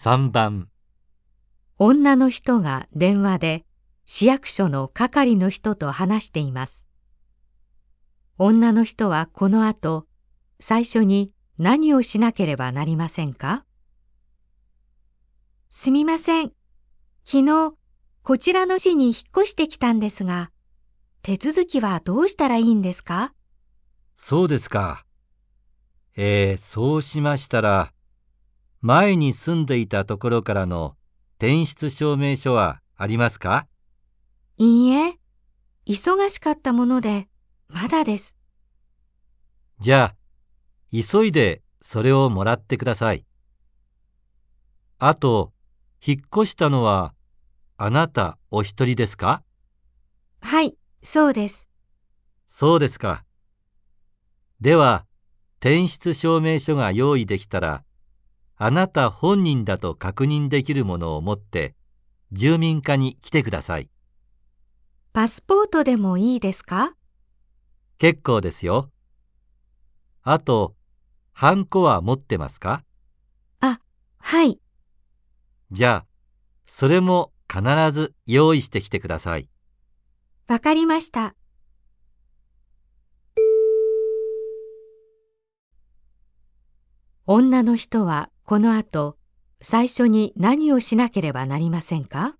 3番女の人が電話で市役所の係の人と話しています。女の人はこの後、最初に何をしなければなりませんか？すみません。昨日、こちらの市に引っ越してきたんですが、手続きはどうしたらいいんですか？そうですか。えー、そうしましたら、前に住んでいたところからの転出証明書はありますか？いいえ、忙しかったもので、まだです。じゃあ、急いでそれをもらってください。あと、引っ越したのはあなたお一人ですか？はい、そうです。そうですか。では、転出証明書が用意できたら、あなた本人だと確認できるものを持って、住民課に来てください。パスポートでもいいですか？結構ですよ。あと、ハンコは持ってますか？あ、はい。じゃあ、それも必ず用意してきてください。わかりました。女の人はこの後、最初に何をしなければなりませんか？